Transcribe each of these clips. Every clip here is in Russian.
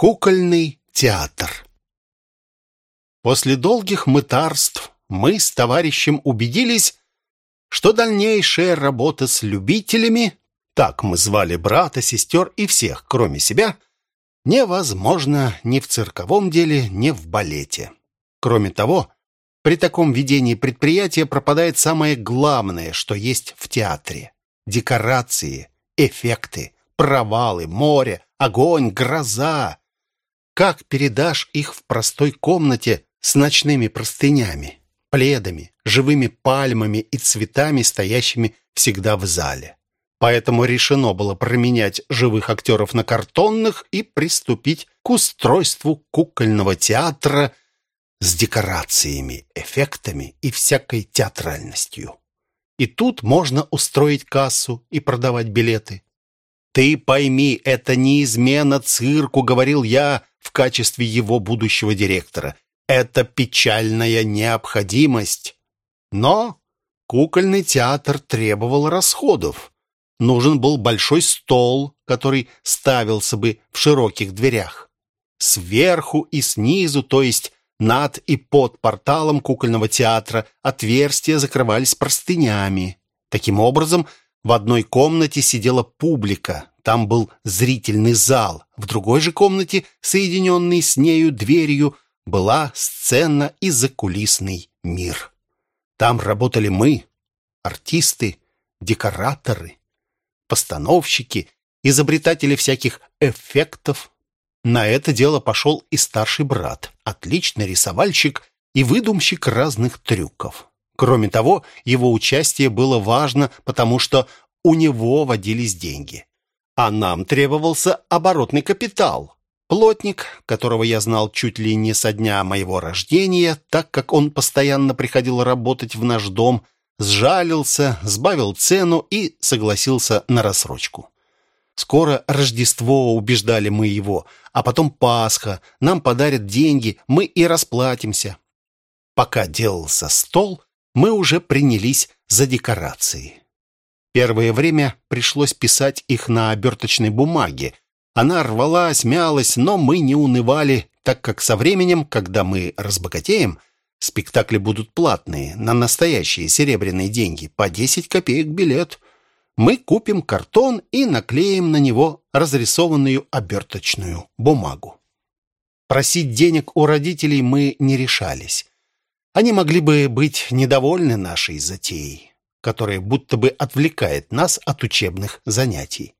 Кукольный театр После долгих мытарств мы с товарищем убедились, что дальнейшая работа с любителями, так мы звали брата, сестер и всех, кроме себя, невозможно ни в цирковом деле, ни в балете. Кроме того, при таком ведении предприятия пропадает самое главное, что есть в театре. Декорации, эффекты, провалы, море, огонь, гроза. Как передашь их в простой комнате с ночными простынями, пледами, живыми пальмами и цветами, стоящими всегда в зале? Поэтому решено было променять живых актеров на картонных и приступить к устройству кукольного театра с декорациями, эффектами и всякой театральностью. И тут можно устроить кассу и продавать билеты. «Ты пойми, это не измена цирку», — говорил я в качестве его будущего директора. «Это печальная необходимость». Но кукольный театр требовал расходов. Нужен был большой стол, который ставился бы в широких дверях. Сверху и снизу, то есть над и под порталом кукольного театра, отверстия закрывались простынями. Таким образом, в одной комнате сидела публика, там был зрительный зал. В другой же комнате, соединенной с нею дверью, была сцена и закулисный мир. Там работали мы, артисты, декораторы, постановщики, изобретатели всяких эффектов. На это дело пошел и старший брат, отличный рисовальщик и выдумщик разных трюков. Кроме того, его участие было важно, потому что у него водились деньги. А нам требовался оборотный капитал. Плотник, которого я знал чуть ли не со дня моего рождения, так как он постоянно приходил работать в наш дом, сжалился, сбавил цену и согласился на рассрочку. Скоро Рождество, убеждали мы его, а потом Пасха, нам подарят деньги, мы и расплатимся. Пока делался стол, мы уже принялись за декорации. Первое время пришлось писать их на оберточной бумаге. Она рвалась, мялась, но мы не унывали, так как со временем, когда мы разбогатеем, спектакли будут платные, на настоящие серебряные деньги, по 10 копеек билет. Мы купим картон и наклеим на него разрисованную оберточную бумагу. Просить денег у родителей мы не решались. Они могли бы быть недовольны нашей затеей, которая будто бы отвлекает нас от учебных занятий.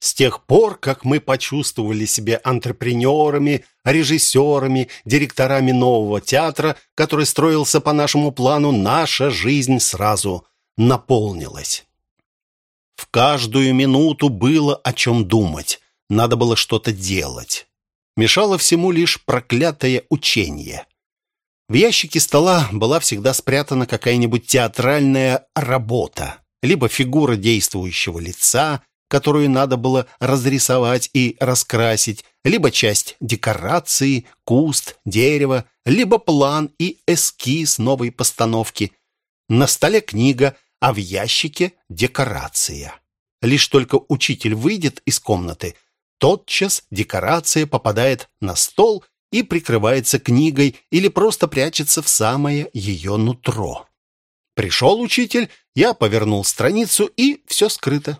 С тех пор, как мы почувствовали себя антрепренерами, режиссерами, директорами нового театра, который строился по нашему плану, наша жизнь сразу наполнилась. В каждую минуту было о чем думать, надо было что-то делать. Мешало всему лишь проклятое учение. В ящике стола была всегда спрятана какая-нибудь театральная работа, либо фигура действующего лица, которую надо было разрисовать и раскрасить, либо часть декорации, куст, дерево, либо план и эскиз новой постановки. На столе книга, а в ящике декорация. Лишь только учитель выйдет из комнаты, тотчас декорация попадает на стол и прикрывается книгой или просто прячется в самое ее нутро. Пришел учитель, я повернул страницу, и все скрыто.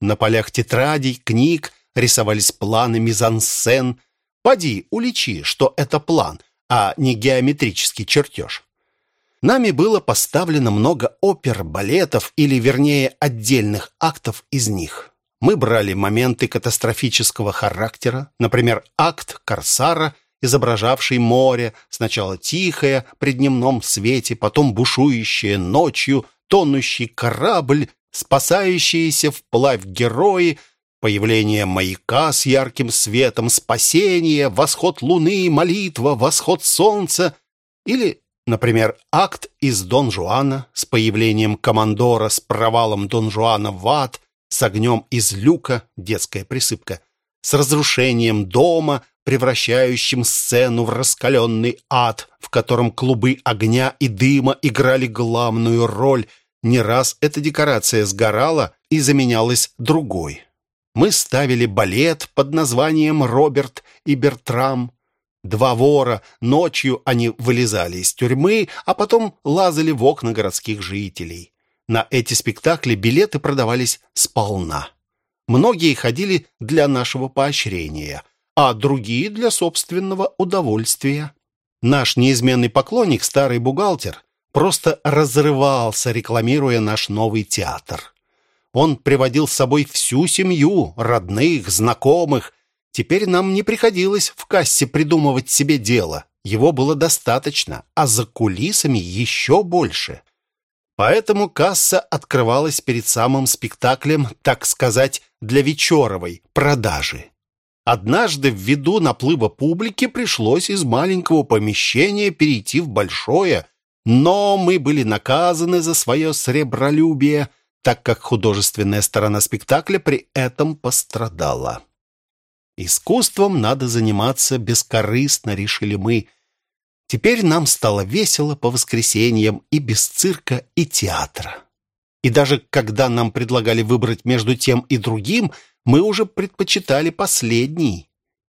На полях тетрадей, книг рисовались планы мизансцен. Поди, уличи, что это план, а не геометрический чертеж. Нами было поставлено много опер, балетов, или, вернее, отдельных актов из них. Мы брали моменты катастрофического характера, например, акт «Корсара», изображавший море, сначала тихое при дневном свете, потом бушующее ночью, тонущий корабль, спасающиеся вплавь герои, появление маяка с ярким светом, спасение, восход луны, молитва, восход солнца или, например, акт из Дон Жуана с появлением командора с провалом Дон Жуана в ад, с огнем из люка, детская присыпка, с разрушением дома, превращающим сцену в раскаленный ад, в котором клубы огня и дыма играли главную роль. Не раз эта декорация сгорала и заменялась другой. Мы ставили балет под названием «Роберт» и Бертрам. Два вора, ночью они вылезали из тюрьмы, а потом лазали в окна городских жителей. На эти спектакли билеты продавались сполна. Многие ходили для нашего поощрения, а другие для собственного удовольствия. Наш неизменный поклонник, старый бухгалтер, просто разрывался, рекламируя наш новый театр. Он приводил с собой всю семью, родных, знакомых. Теперь нам не приходилось в кассе придумывать себе дело. Его было достаточно, а за кулисами еще больше. Поэтому касса открывалась перед самым спектаклем, так сказать, для вечеровой продажи. Однажды ввиду наплыва публики пришлось из маленького помещения перейти в большое, но мы были наказаны за свое сребролюбие, так как художественная сторона спектакля при этом пострадала. Искусством надо заниматься бескорыстно, решили мы. Теперь нам стало весело по воскресеньям и без цирка, и театра. И даже когда нам предлагали выбрать между тем и другим, мы уже предпочитали последний.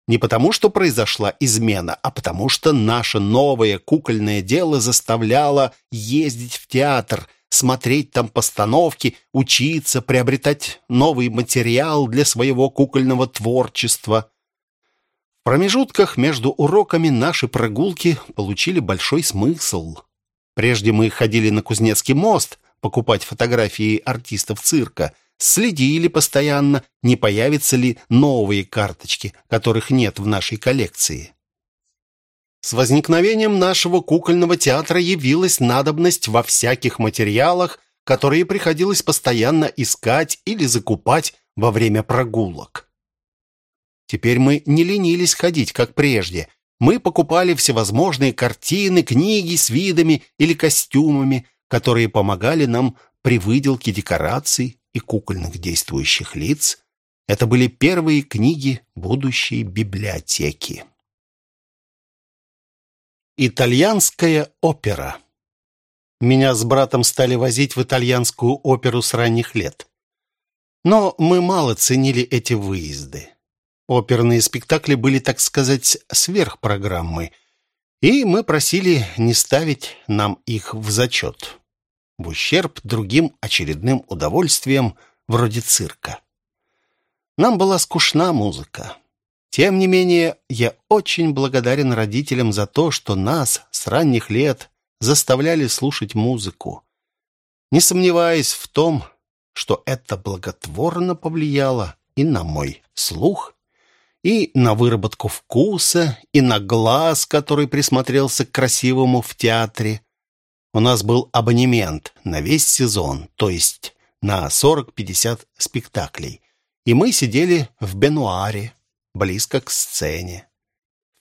Не потому, что произошла измена, а потому, что наше новое кукольное дело заставляло ездить в театр, смотреть там постановки, учиться, приобретать новый материал для своего кукольного творчества. В промежутках между уроками наши прогулки получили большой смысл. Прежде мы ходили на Кузнецкий мост покупать фотографии артистов цирка – следили постоянно, не появятся ли новые карточки, которых нет в нашей коллекции. С возникновением нашего кукольного театра явилась надобность во всяких материалах, которые приходилось постоянно искать или закупать во время прогулок. Теперь мы не ленились ходить, как прежде. Мы покупали всевозможные картины, книги с видами или костюмами, которые помогали нам при выделке декораций, и кукольных действующих лиц, это были первые книги будущей библиотеки. Итальянская опера. Меня с братом стали возить в итальянскую оперу с ранних лет. Но мы мало ценили эти выезды. Оперные спектакли были, так сказать, сверхпрограммой, и мы просили не ставить нам их в зачет в ущерб другим очередным удовольствиям вроде цирка. Нам была скучна музыка. Тем не менее, я очень благодарен родителям за то, что нас с ранних лет заставляли слушать музыку. Не сомневаясь в том, что это благотворно повлияло и на мой слух, и на выработку вкуса, и на глаз, который присмотрелся к красивому в театре, у нас был абонемент на весь сезон, то есть на 40-50 спектаклей. И мы сидели в бенуаре, близко к сцене.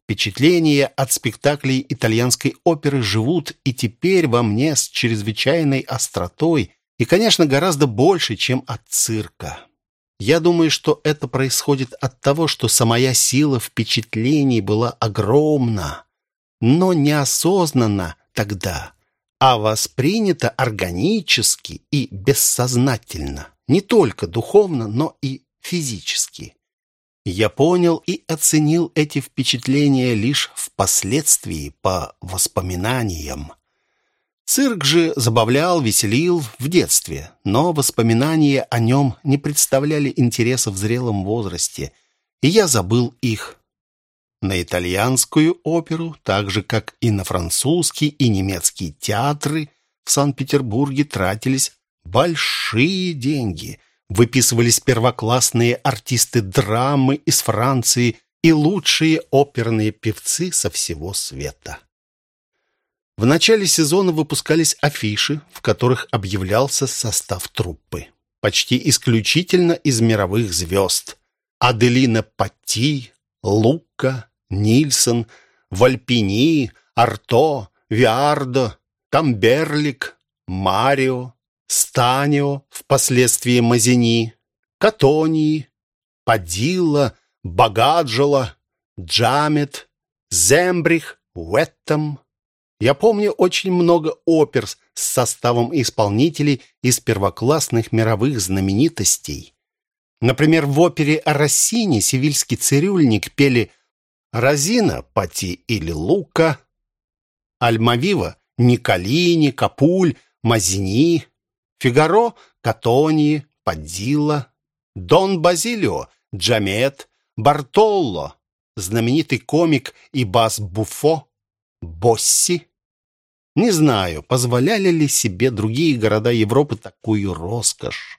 Впечатления от спектаклей итальянской оперы живут и теперь во мне с чрезвычайной остротой и, конечно, гораздо больше, чем от цирка. Я думаю, что это происходит от того, что самая сила впечатлений была огромна, но неосознанно тогда – а воспринято органически и бессознательно, не только духовно, но и физически. Я понял и оценил эти впечатления лишь впоследствии по воспоминаниям. Цирк же забавлял, веселил в детстве, но воспоминания о нем не представляли интереса в зрелом возрасте, и я забыл их. На итальянскую оперу, так же, как и на французский и немецкий театры, в Санкт-Петербурге тратились большие деньги. Выписывались первоклассные артисты драмы из Франции и лучшие оперные певцы со всего света. В начале сезона выпускались афиши, в которых объявлялся состав труппы. Почти исключительно из мировых звезд. Аделина Патти, Лука, Нильсон, Вальпини, Арто, Виардо, Камберлик, Марио, Станио, впоследствии Мазини, Катонии, Падилла, Багаджола, Джамет, Зембрих, Уэттам. Я помню очень много опер с составом исполнителей из первоклассных мировых знаменитостей. Например, в опере о Россине «Севильский цирюльник» пели Розина – Пати или Лука, Альмавива – Николини, Капуль, Мазини, Фигаро – Катони, Падилла, Дон Базилио – Джамет, Бартолло – знаменитый комик и бас Буфо, Босси. Не знаю, позволяли ли себе другие города Европы такую роскошь.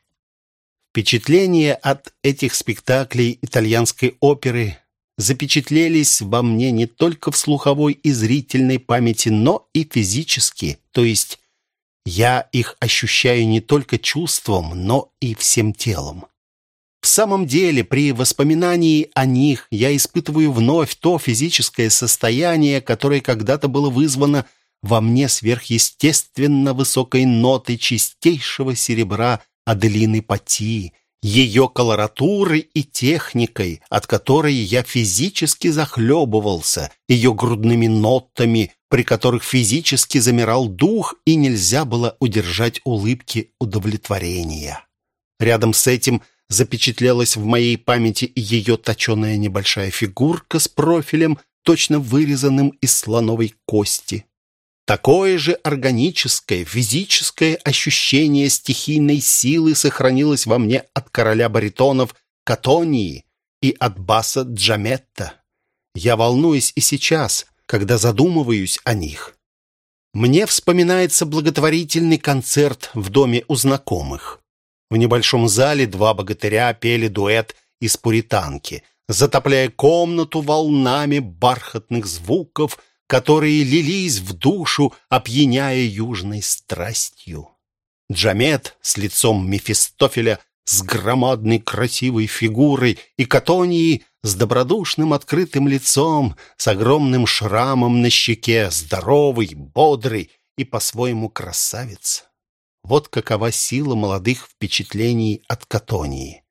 Впечатления от этих спектаклей итальянской оперы запечатлелись во мне не только в слуховой и зрительной памяти, но и физически, то есть я их ощущаю не только чувством, но и всем телом. В самом деле, при воспоминании о них я испытываю вновь то физическое состояние, которое когда-то было вызвано во мне сверхъестественно высокой нотой чистейшего серебра Аделины Пати, ее колоратурой и техникой, от которой я физически захлебывался, ее грудными нотами, при которых физически замирал дух и нельзя было удержать улыбки удовлетворения. Рядом с этим запечатлелась в моей памяти ее точеная небольшая фигурка с профилем, точно вырезанным из слоновой кости. Такое же органическое, физическое ощущение стихийной силы сохранилось во мне от короля баритонов Катонии и от баса Джаметта. Я волнуюсь и сейчас, когда задумываюсь о них. Мне вспоминается благотворительный концерт в доме у знакомых. В небольшом зале два богатыря пели дуэт из пуританки, затопляя комнату волнами бархатных звуков – которые лились в душу, опьяняя южной страстью. Джамет с лицом Мефистофеля, с громадной красивой фигурой, и Катонии с добродушным открытым лицом, с огромным шрамом на щеке, здоровый, бодрый и по-своему красавец. Вот какова сила молодых впечатлений от Катонии.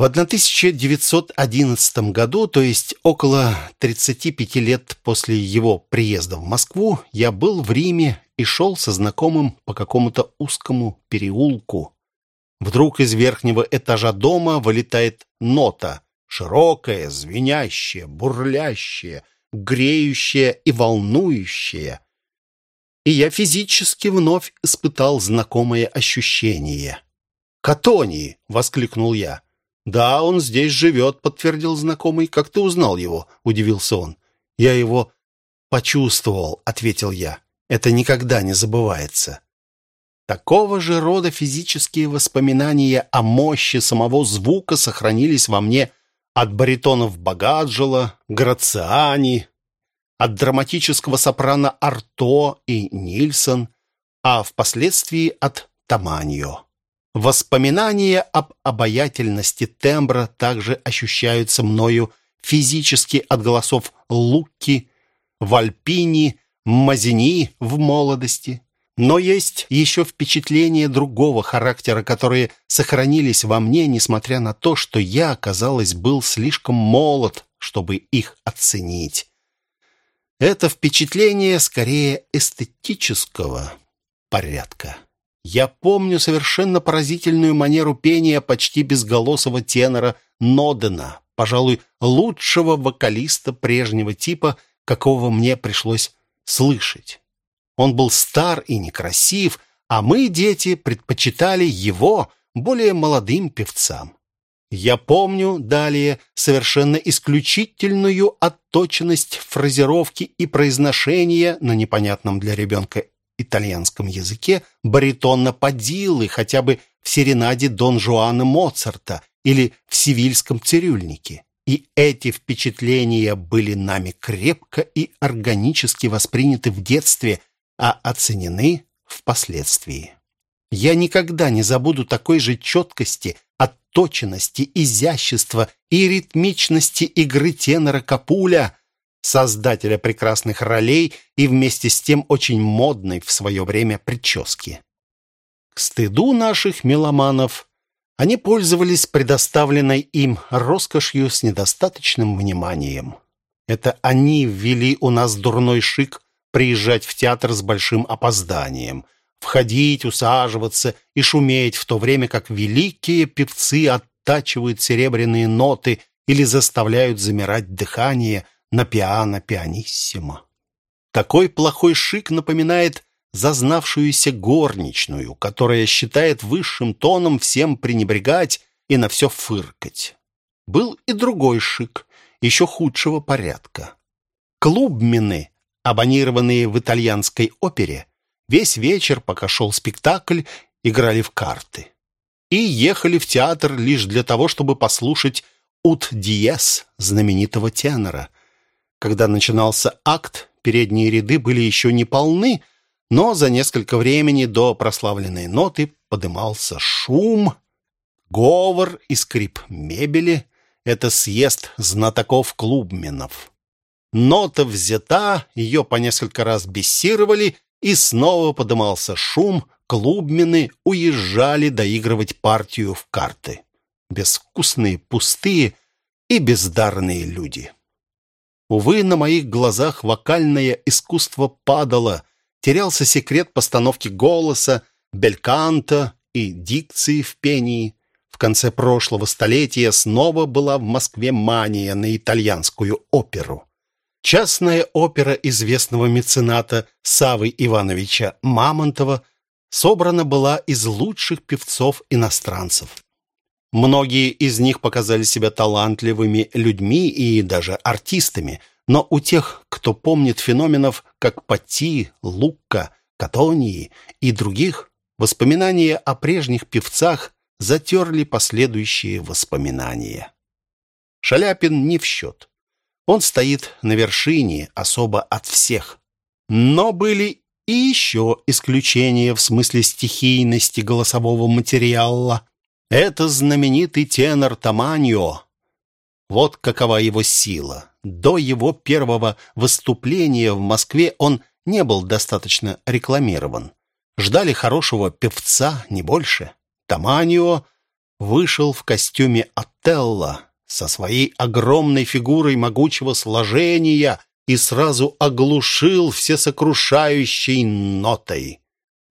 В 1911 году, то есть около 35 лет после его приезда в Москву, я был в Риме и шел со знакомым по какому-то узкому переулку. Вдруг из верхнего этажа дома вылетает нота, широкая, звенящая, бурлящая, греющая и волнующая. И я физически вновь испытал знакомое ощущение. «Катони!» — воскликнул я. «Да, он здесь живет», — подтвердил знакомый. «Как ты узнал его?» — удивился он. «Я его почувствовал», — ответил я. «Это никогда не забывается». Такого же рода физические воспоминания о мощи самого звука сохранились во мне от баритонов Багаджела, Грациани, от драматического сопрано Арто и Нильсон, а впоследствии от Таманьо. Воспоминания об обаятельности тембра также ощущаются мною физически от голосов Луки, Вальпини, Мазини в молодости. Но есть еще впечатления другого характера, которые сохранились во мне, несмотря на то, что я, казалось, был слишком молод, чтобы их оценить. Это впечатление скорее эстетического порядка. Я помню совершенно поразительную манеру пения почти безголосого тенора Нодена, пожалуй, лучшего вокалиста прежнего типа, какого мне пришлось слышать. Он был стар и некрасив, а мы, дети, предпочитали его более молодым певцам. Я помню далее совершенно исключительную отточенность фразировки и произношения на непонятном для ребенка итальянском языке баритона Падиллы хотя бы в серенаде Дон Жуана Моцарта или в сивильском цирюльнике. И эти впечатления были нами крепко и органически восприняты в детстве, а оценены впоследствии. Я никогда не забуду такой же четкости, отточенности, изящества и ритмичности игры тенора Капуля, создателя прекрасных ролей и вместе с тем очень модной в свое время прически. К стыду наших меломанов они пользовались предоставленной им роскошью с недостаточным вниманием. Это они ввели у нас дурной шик приезжать в театр с большим опозданием, входить, усаживаться и шуметь, в то время как великие певцы оттачивают серебряные ноты или заставляют замирать дыхание – на пиано пианиссимо. Такой плохой шик напоминает зазнавшуюся горничную, которая считает высшим тоном всем пренебрегать и на все фыркать. Был и другой шик, еще худшего порядка. Клубмены, абонированные в итальянской опере, весь вечер, пока шел спектакль, играли в карты. И ехали в театр лишь для того, чтобы послушать «Ут Диес» знаменитого тенора. Когда начинался акт, передние ряды были еще не полны, но за несколько времени до прославленной ноты подымался шум, говор и скрип мебели. Это съезд знатоков-клубменов. Нота взята, ее по несколько раз бессировали, и снова подымался шум, клубмены уезжали доигрывать партию в карты. Безвкусные, пустые и бездарные люди. Увы, на моих глазах вокальное искусство падало, терялся секрет постановки голоса, бельканта и дикции в пении. В конце прошлого столетия снова была в Москве мания на итальянскую оперу. Частная опера известного мецената Савы Ивановича Мамонтова собрана была из лучших певцов-иностранцев. Многие из них показали себя талантливыми людьми и даже артистами, но у тех, кто помнит феноменов, как Пати, Лукка, Катонии и других, воспоминания о прежних певцах затерли последующие воспоминания. Шаляпин не в счет. Он стоит на вершине, особо от всех. Но были и еще исключения в смысле стихийности голосового материала. Это знаменитый тенор Таманьо. Вот какова его сила. До его первого выступления в Москве он не был достаточно рекламирован. Ждали хорошего певца, не больше. Таманио вышел в костюме Отелло со своей огромной фигурой могучего сложения и сразу оглушил всесокрушающей нотой.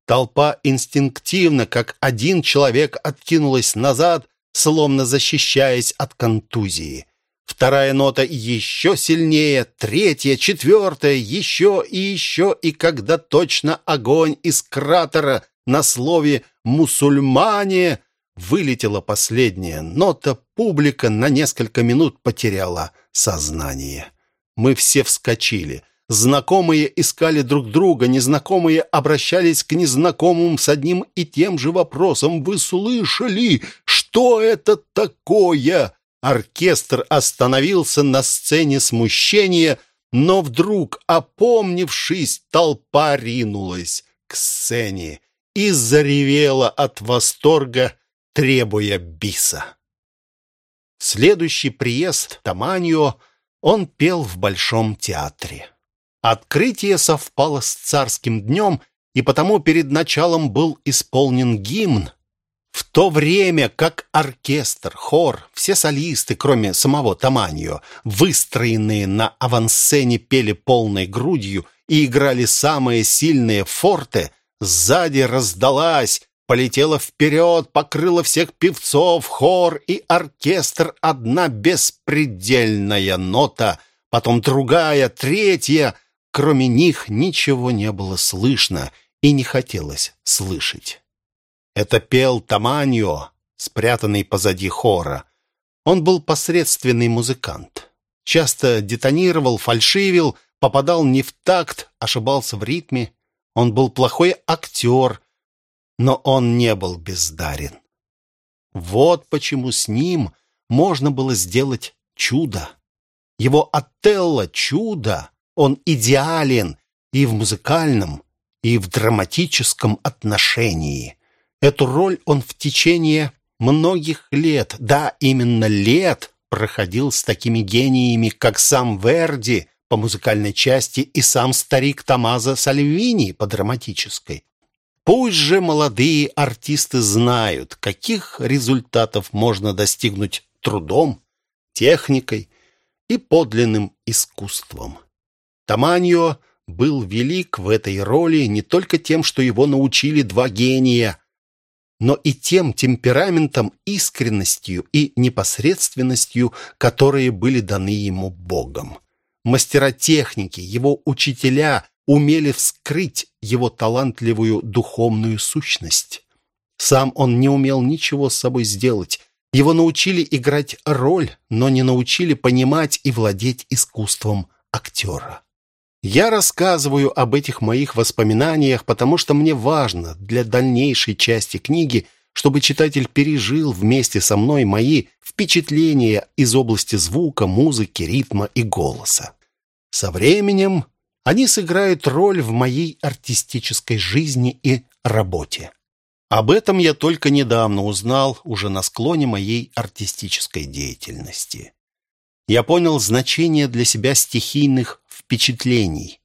Толпа инстинктивно, как один человек, откинулась назад, словно защищаясь от контузии. Вторая нота еще сильнее, третья, четвертая, еще и еще, и когда точно огонь из кратера на слове «мусульмане» вылетела последняя нота, публика на несколько минут потеряла сознание. Мы все вскочили. Знакомые искали друг друга, незнакомые обращались к незнакомым с одним и тем же вопросом. «Вы слышали? Что это такое?» Оркестр остановился на сцене смущения, но вдруг, опомнившись, толпа ринулась к сцене и заревела от восторга, требуя биса. Следующий приезд Таманьо он пел в Большом театре. Открытие совпало с царским днем, и потому перед началом был исполнен гимн, в то время как оркестр, хор, все солисты, кроме самого Таманьо, выстроенные на авансцене, пели полной грудью и играли самые сильные форте, сзади раздалась, полетела вперед, покрыла всех певцов, хор и оркестр одна беспредельная нота, потом другая, третья. Кроме них ничего не было слышно и не хотелось слышать. Это пел Таманьо, спрятанный позади хора. Он был посредственный музыкант. Часто детонировал, фальшивил, попадал не в такт, ошибался в ритме. Он был плохой актер, но он не был бездарен. Вот почему с ним можно было сделать чудо. Его Отелло — чудо. Он идеален и в музыкальном, и в драматическом отношении. Эту роль он в течение многих лет, да, именно лет, проходил с такими гениями, как сам Верди по музыкальной части и сам старик Томазо Сальвини по драматической. Пусть же молодые артисты знают, каких результатов можно достигнуть трудом, техникой и подлинным искусством. Таманьо был велик в этой роли не только тем, что его научили два гения, но и тем темпераментом, искренностью и непосредственностью, которые были даны ему Богом. мастера техники, его учителя умели вскрыть его талантливую духовную сущность. Сам он не умел ничего с собой сделать. Его научили играть роль, но не научили понимать и владеть искусством актера. Я рассказываю об этих моих воспоминаниях, потому что мне важно для дальнейшей части книги, чтобы читатель пережил вместе со мной мои впечатления из области звука, музыки, ритма и голоса. Со временем они сыграют роль в моей артистической жизни и работе. Об этом я только недавно узнал, уже на склоне моей артистической деятельности. Я понял значение для себя стихийных впечатлений.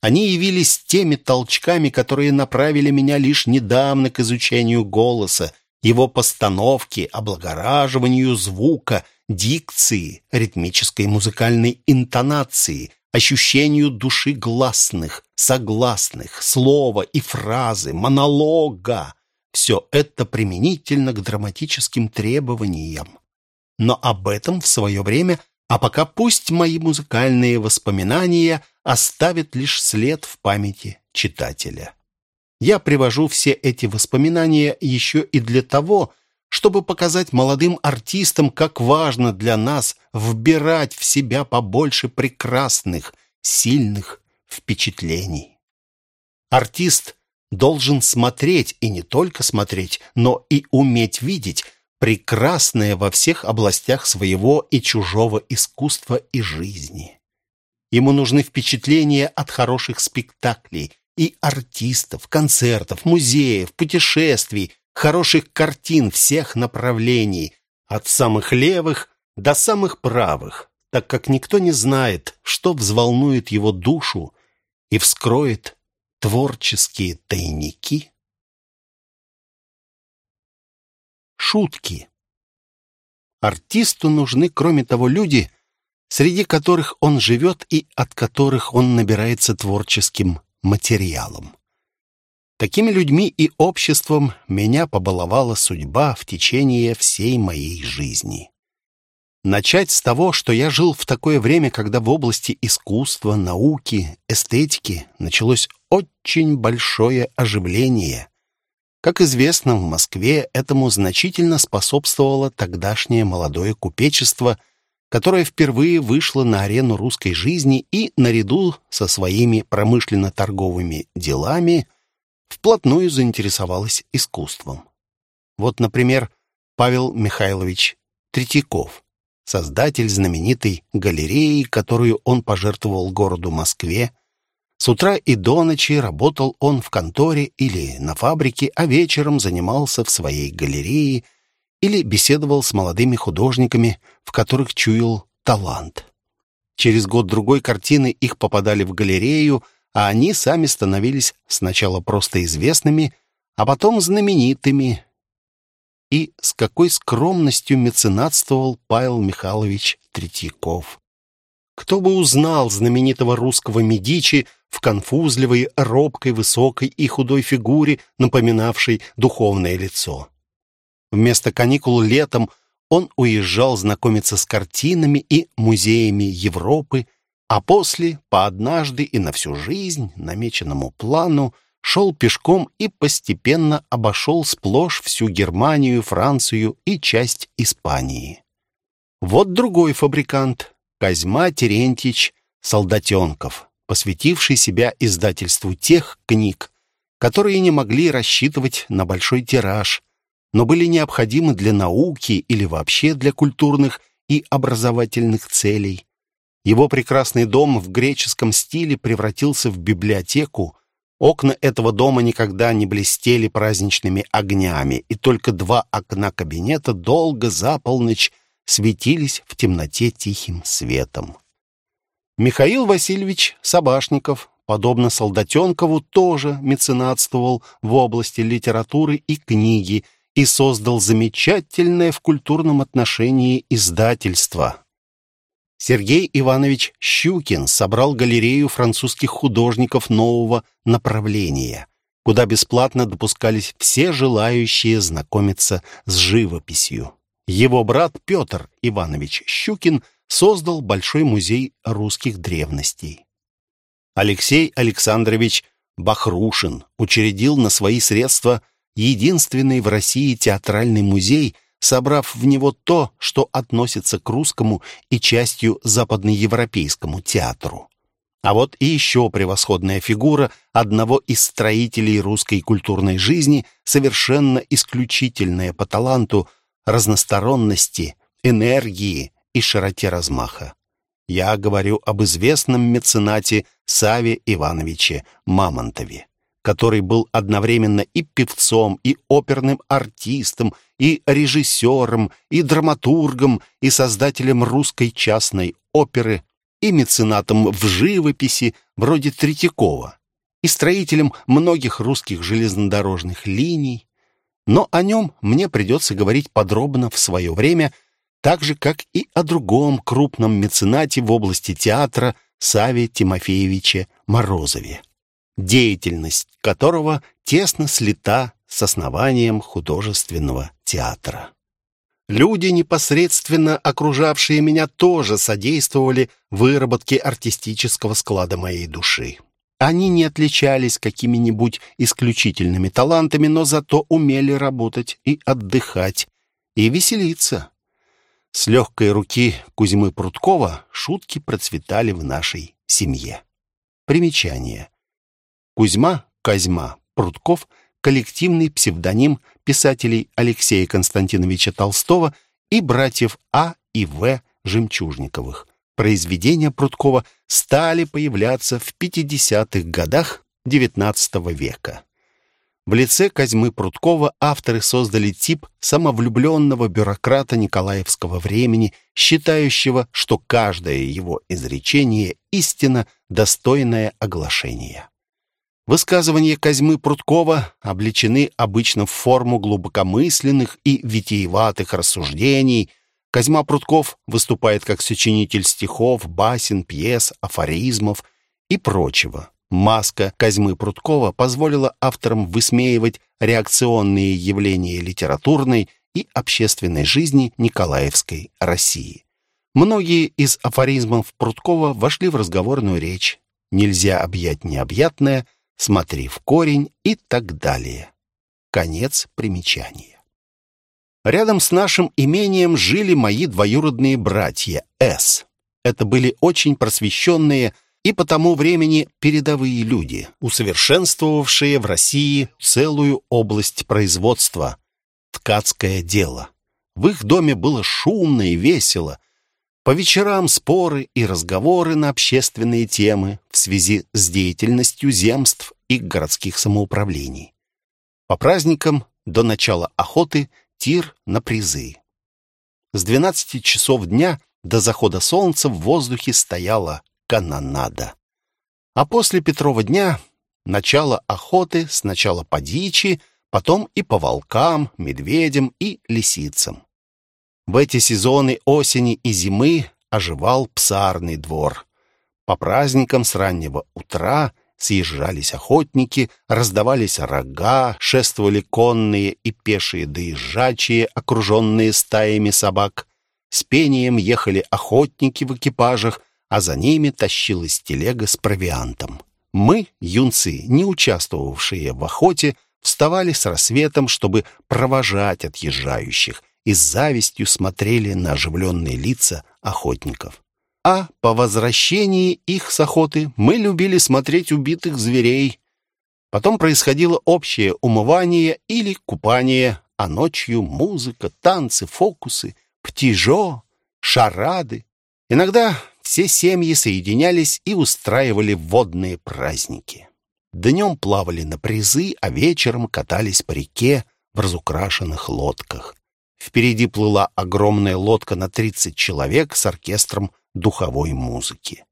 Они явились теми толчками, которые направили меня лишь недавно к изучению голоса, его постановки, облагораживанию звука, дикции, ритмической музыкальной интонации, ощущению души гласных, согласных, слова и фразы, монолога. Все это применительно к драматическим требованиям. Но об этом в свое время, а пока пусть мои музыкальные воспоминания оставят лишь след в памяти читателя. Я привожу все эти воспоминания еще и для того, чтобы показать молодым артистам, как важно для нас вбирать в себя побольше прекрасных, сильных впечатлений. Артист должен смотреть, и не только смотреть, но и уметь видеть прекрасное во всех областях своего и чужого искусства и жизни. Ему нужны впечатления от хороших спектаклей и артистов, концертов, музеев, путешествий, хороших картин всех направлений, от самых левых до самых правых, так как никто не знает, что взволнует его душу и вскроет Творческие тайники. Шутки. Артисту нужны, кроме того, люди, среди которых он живет и от которых он набирается творческим материалом. Такими людьми и обществом меня побаловала судьба в течение всей моей жизни. Начать с того, что я жил в такое время, когда в области искусства, науки, эстетики началось очень большое оживление. Как известно, в Москве этому значительно способствовало тогдашнее молодое купечество, которое впервые вышло на арену русской жизни и, наряду со своими промышленно-торговыми делами, вплотную заинтересовалось искусством. Вот, например, Павел Михайлович Третьяков – создатель знаменитой галереи, которую он пожертвовал городу Москве. С утра и до ночи работал он в конторе или на фабрике, а вечером занимался в своей галерее или беседовал с молодыми художниками, в которых чуял талант. Через год-другой картины их попадали в галерею, а они сами становились сначала просто известными, а потом знаменитыми, и с какой скромностью меценатствовал Павел Михайлович Третьяков. Кто бы узнал знаменитого русского Медичи в конфузливой, робкой, высокой и худой фигуре, напоминавшей духовное лицо. Вместо каникул летом он уезжал знакомиться с картинами и музеями Европы, а после, по однажды и на всю жизнь намеченному плану, шел пешком и постепенно обошел сплошь всю Германию, Францию и часть Испании. Вот другой фабрикант, Козьма Терентьевич Солдатенков, посвятивший себя издательству тех книг, которые не могли рассчитывать на большой тираж, но были необходимы для науки или вообще для культурных и образовательных целей. Его прекрасный дом в греческом стиле превратился в библиотеку, Окна этого дома никогда не блестели праздничными огнями, и только два окна кабинета долго за полночь светились в темноте тихим светом. Михаил Васильевич Собашников, подобно Солдатенкову, тоже меценатствовал в области литературы и книги и создал замечательное в культурном отношении издательство Сергей Иванович Щукин собрал галерею французских художников нового направления, куда бесплатно допускались все желающие знакомиться с живописью. Его брат Петр Иванович Щукин создал Большой музей русских древностей. Алексей Александрович Бахрушин учредил на свои средства единственный в России театральный музей, собрав в него то, что относится к русскому и частью западноевропейскому театру. А вот и еще превосходная фигура одного из строителей русской культурной жизни, совершенно исключительная по таланту, разносторонности, энергии и широте размаха. Я говорю об известном меценате Саве Ивановиче Мамонтове, который был одновременно и певцом, и оперным артистом, и режиссером, и драматургом, и создателем русской частной оперы, и меценатом в живописи, вроде Третьякова, и строителем многих русских железнодорожных линий. Но о нем мне придется говорить подробно в свое время – так же, как и о другом крупном меценате в области театра Саве Тимофеевиче Морозове, деятельность которого тесно слита с основанием художественного театра. Люди, непосредственно окружавшие меня, тоже содействовали выработке артистического склада моей души. Они не отличались какими-нибудь исключительными талантами, но зато умели работать и отдыхать, и веселиться. С легкой руки Кузьмы Пруткова шутки процветали в нашей семье. Примечание. Кузьма Козьма Прутков – коллективный псевдоним писателей Алексея Константиновича Толстого и братьев А и В. Жемчужниковых. Произведения Пруткова стали появляться в 50-х годах XIX века. В лице Козьмы Пруткова авторы создали тип самовлюбленного бюрократа Николаевского времени, считающего, что каждое его изречение – истина, достойное оглашения. Высказывания Козьмы Пруткова обличены обычно в форму глубокомысленных и витиеватых рассуждений. Козьма Прутков выступает как сочинитель стихов, басен, пьес, афоризмов и прочего. Маска Козьмы Пруткова позволила авторам высмеивать реакционные явления литературной и общественной жизни Николаевской России. Многие из афоризмов Пруткова вошли в разговорную речь. «Нельзя объять необъятное», «Смотри в корень» и так далее. Конец примечания. Рядом с нашим имением жили мои двоюродные братья С. Это были очень просвещенные, и по тому времени передовые люди, усовершенствовавшие в России целую область производства – ткацкое дело. В их доме было шумно и весело. По вечерам споры и разговоры на общественные темы в связи с деятельностью земств и городских самоуправлений. По праздникам до начала охоты тир на призы. С 12 часов дня до захода солнца в воздухе стояла канонада. А после Петрова дня начало охоты сначала по дичи, потом и по волкам, медведям и лисицам. В эти сезоны осени и зимы оживал псарный двор. По праздникам с раннего утра съезжались охотники, раздавались рога, шествовали конные и пешие доезжачие, окруженные стаями собак. С пением ехали охотники в экипажах, а за ними тащилась телега с провиантом. Мы, юнцы, не участвовавшие в охоте, вставали с рассветом, чтобы провожать отъезжающих, и с завистью смотрели на оживленные лица охотников. А по возвращении их с охоты мы любили смотреть убитых зверей. Потом происходило общее умывание или купание, а ночью музыка, танцы, фокусы, птижо, шарады. Иногда все семьи соединялись и устраивали водные праздники. Днем плавали на призы, а вечером катались по реке в разукрашенных лодках. Впереди плыла огромная лодка на 30 человек с оркестром духовой музыки.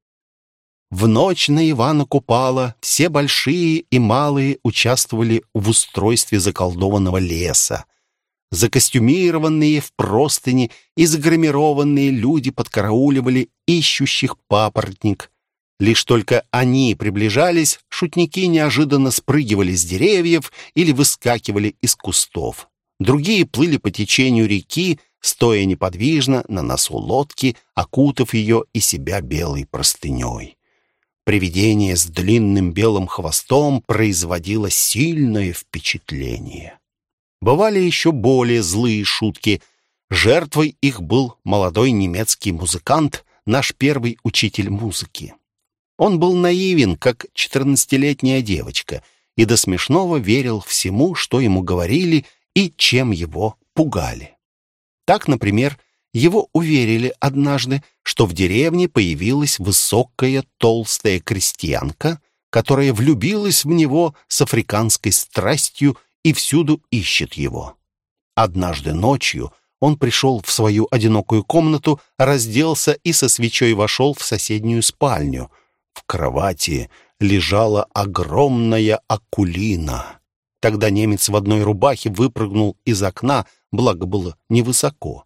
В ночь на Ивана Купала все большие и малые участвовали в устройстве заколдованного леса, Закостюмированные в простыни и загримированные люди подкарауливали ищущих папоротник. Лишь только они приближались, шутники неожиданно спрыгивали с деревьев или выскакивали из кустов. Другие плыли по течению реки, стоя неподвижно на носу лодки, окутав ее и себя белой простыней. Привидение с длинным белым хвостом производило сильное впечатление. Бывали еще более злые шутки. Жертвой их был молодой немецкий музыкант, наш первый учитель музыки. Он был наивен, как четырнадцатилетняя девочка, и до смешного верил всему, что ему говорили и чем его пугали. Так, например, его уверили однажды, что в деревне появилась высокая толстая крестьянка, которая влюбилась в него с африканской страстью и всюду ищет его. Однажды ночью он пришел в свою одинокую комнату, разделся и со свечой вошел в соседнюю спальню. В кровати лежала огромная акулина. Тогда немец в одной рубахе выпрыгнул из окна, благо было невысоко.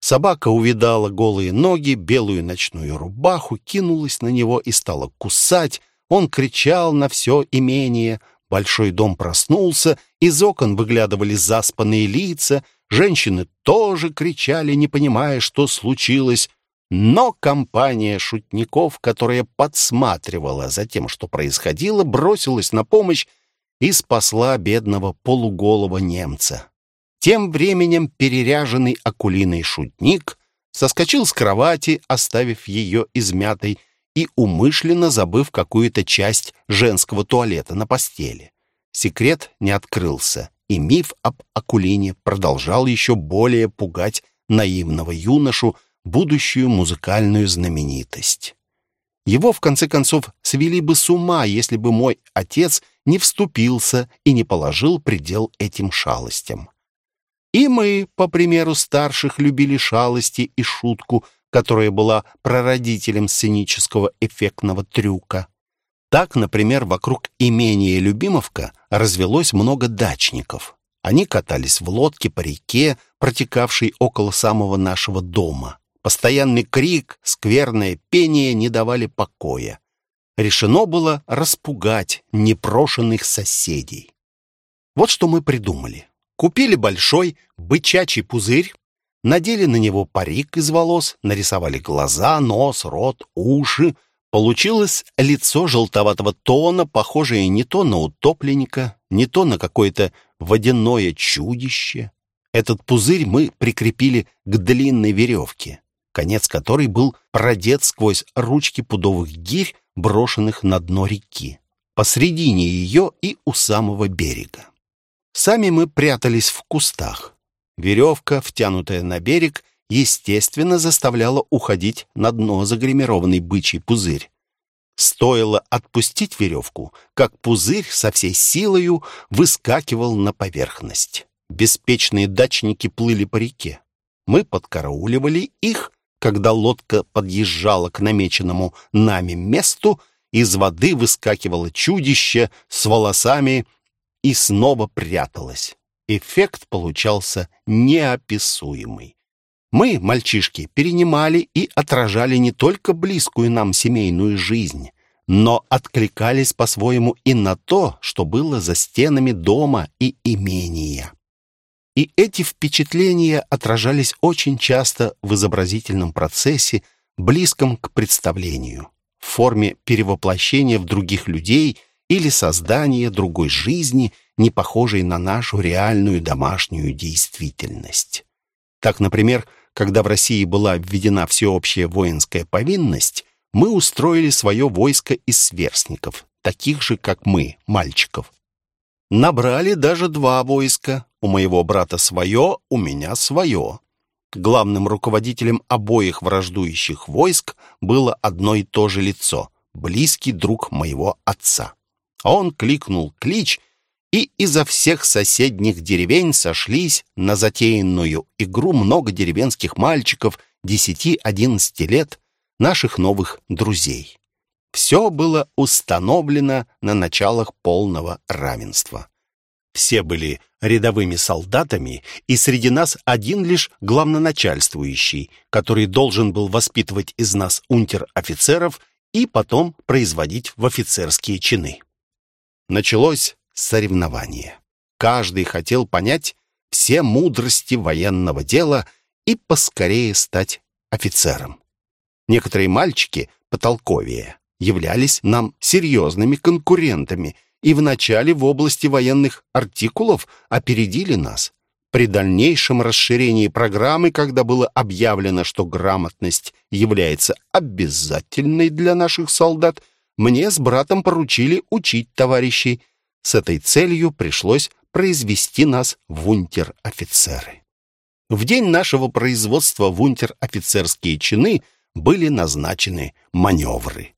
Собака увидала голые ноги, белую ночную рубаху, кинулась на него и стала кусать. Он кричал на все имение. Большой дом проснулся, из окон выглядывали заспанные лица. Женщины тоже кричали, не понимая, что случилось. Но компания шутников, которая подсматривала за тем, что происходило, бросилась на помощь и спасла бедного полуголого немца. Тем временем переряженный акулиной шутник соскочил с кровати, оставив ее измятой и умышленно забыв какую-то часть женского туалета на постели. Секрет не открылся, и миф об Акулине продолжал еще более пугать наивного юношу, будущую музыкальную знаменитость. Его, в конце концов, свели бы с ума, если бы мой отец не вступился и не положил предел этим шалостям. И мы, по примеру старших, любили шалости и шутку, которая была прародителем сценического эффектного трюка. Так, например, вокруг имения Любимовка развелось много дачников. Они катались в лодке по реке, протекавшей около самого нашего дома. Постоянный крик, скверное пение не давали покоя. Решено было распугать непрошенных соседей. Вот что мы придумали. Купили большой бычачий пузырь, надели на него парик из волос, нарисовали глаза, нос, рот, уши. Получилось лицо желтоватого тона, похожее не то на утопленника, не то на какое-то водяное чудище. Этот пузырь мы прикрепили к длинной веревке, конец которой был продет сквозь ручки пудовых гирь, брошенных на дно реки, посредине ее и у самого берега. Сами мы прятались в кустах. Веревка, втянутая на берег, естественно, заставляла уходить на дно загримированный бычий пузырь. Стоило отпустить веревку, как пузырь со всей силою выскакивал на поверхность. Беспечные дачники плыли по реке. Мы подкарауливали их, когда лодка подъезжала к намеченному нами месту, из воды выскакивало чудище с волосами и снова пряталась. Эффект получался неописуемый. Мы, мальчишки, перенимали и отражали не только близкую нам семейную жизнь, но откликались по-своему и на то, что было за стенами дома и имения. И эти впечатления отражались очень часто в изобразительном процессе, близком к представлению, в форме перевоплощения в других людей или создание другой жизни, не похожей на нашу реальную домашнюю действительность. Так, например, когда в России была введена всеобщая воинская повинность, мы устроили свое войско из сверстников, таких же, как мы, мальчиков. Набрали даже два войска. У моего брата свое, у меня свое. Главным руководителем обоих враждующих войск было одно и то же лицо, близкий друг моего отца. Он кликнул клич, и изо всех соседних деревень сошлись на затеянную игру много деревенских мальчиков десяти-одиннадцати лет, наших новых друзей. Все было установлено на началах полного равенства. Все были рядовыми солдатами, и среди нас один лишь главноначальствующий, который должен был воспитывать из нас унтер-офицеров и потом производить в офицерские чины. Началось соревнование. Каждый хотел понять, все мудрости военного дела и поскорее стать офицером. Некоторые мальчики, потолковее, являлись нам серьезными конкурентами и вначале в области военных артикулов опередили нас. При дальнейшем расширении программы, когда было объявлено, что грамотность является обязательной для наших солдат, мне с братом поручили учить товарищей. С этой целью пришлось произвести нас в унтер-офицеры. В день нашего производства в унтер-офицерские чины были назначены маневры.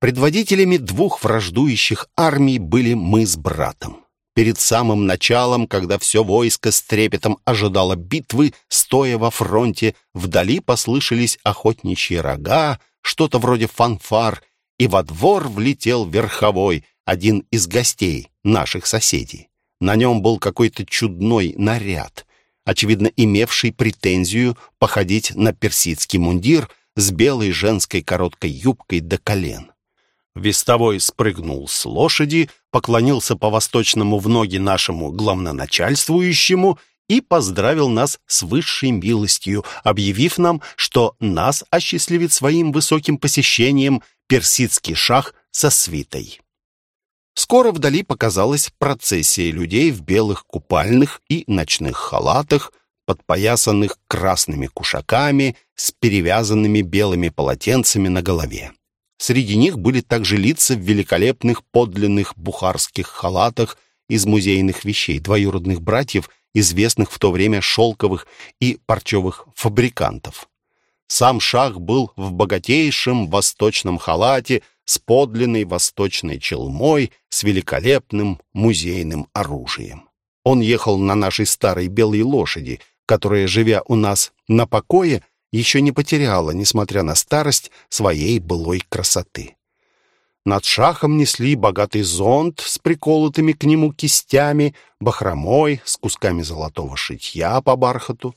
Предводителями двух враждующих армий были мы с братом. Перед самым началом, когда все войско с трепетом ожидало битвы, стоя во фронте, вдали послышались охотничьи рога, что-то вроде фанфар, и во двор влетел верховой, один из гостей, наших соседей. На нем был какой-то чудной наряд, очевидно имевший претензию походить на персидский мундир с белой женской короткой юбкой до колен. Вестовой спрыгнул с лошади, поклонился по-восточному в ноги нашему главноначальствующему и поздравил нас с высшей милостью, объявив нам, что нас осчастливит своим высоким посещением персидский шах со свитой. Скоро вдали показалась процессия людей в белых купальных и ночных халатах, подпоясанных красными кушаками с перевязанными белыми полотенцами на голове. Среди них были также лица в великолепных подлинных бухарских халатах из музейных вещей двоюродных братьев, известных в то время шелковых и парчевых фабрикантов. Сам шах был в богатейшем восточном халате с подлинной восточной челмой, с великолепным музейным оружием. Он ехал на нашей старой белой лошади, которая, живя у нас на покое, еще не потеряла, несмотря на старость, своей былой красоты. Над шахом несли богатый зонт с приколотыми к нему кистями, бахромой, с кусками золотого шитья по бархату.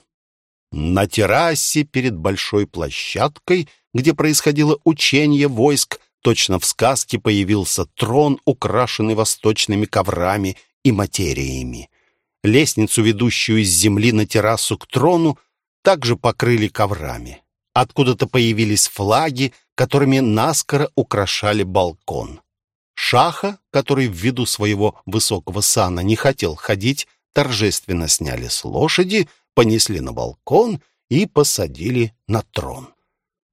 На террасе перед большой площадкой, где происходило учение войск, точно в сказке появился трон, украшенный восточными коврами и материями. Лестницу, ведущую с земли на террасу к трону, также покрыли коврами. Откуда-то появились флаги, которыми наскоро украшали балкон. Шаха, который ввиду своего высокого сана не хотел ходить, торжественно сняли с лошади, понесли на балкон и посадили на трон.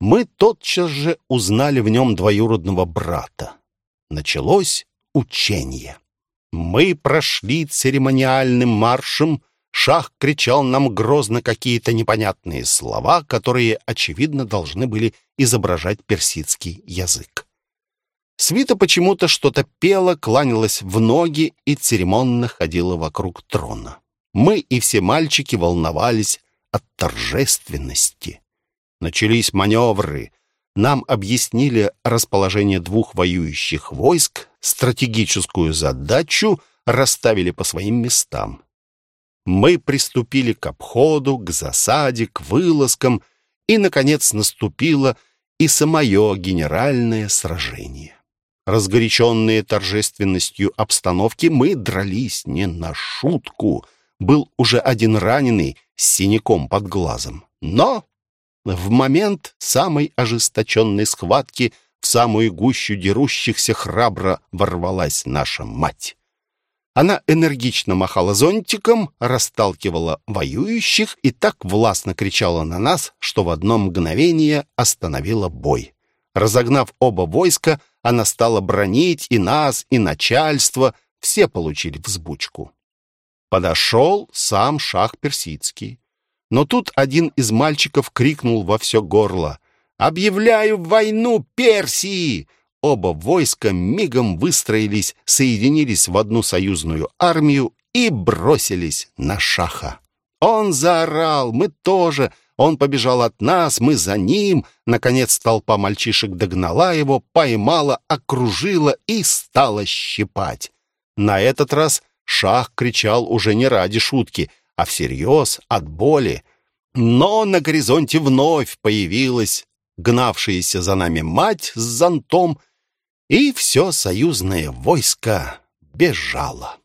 Мы тотчас же узнали в нем двоюродного брата. Началось учение. Мы прошли церемониальным маршем, Шах кричал нам грозно какие-то непонятные слова, которые, очевидно, должны были изображать персидский язык. Свита почему-то что-то пела, кланялась в ноги и церемонно ходила вокруг трона. Мы и все мальчики волновались от торжественности. Начались маневры. Нам объяснили расположение двух воюющих войск, стратегическую задачу расставили по своим местам мы приступили к обходу, к засаде, к вылазкам, и, наконец, наступило и самое генеральное сражение. Разгоряченные торжественностью обстановки, мы дрались не на шутку. Был уже один раненый с синяком под глазом. Но в момент самой ожесточенной схватки в самую гущу дерущихся храбро ворвалась наша мать. Она энергично махала зонтиком, расталкивала воюющих и так властно кричала на нас, что в одно мгновение остановила бой. Разогнав оба войска, она стала бронить и нас, и начальство, все получили взбучку. Подошел сам шах персидский. Но тут один из мальчиков крикнул во все горло «Объявляю войну Персии!» Оба войска мигом выстроились, соединились в одну союзную армию и бросились на Шаха. Он заорал, мы тоже. Он побежал от нас, мы за ним. Наконец толпа мальчишек догнала его, поймала, окружила и стала щипать. На этот раз Шах кричал уже не ради шутки, а всерьез, от боли. Но на горизонте вновь появилась гнавшаяся за нами мать с зонтом и все союзное войско бежало.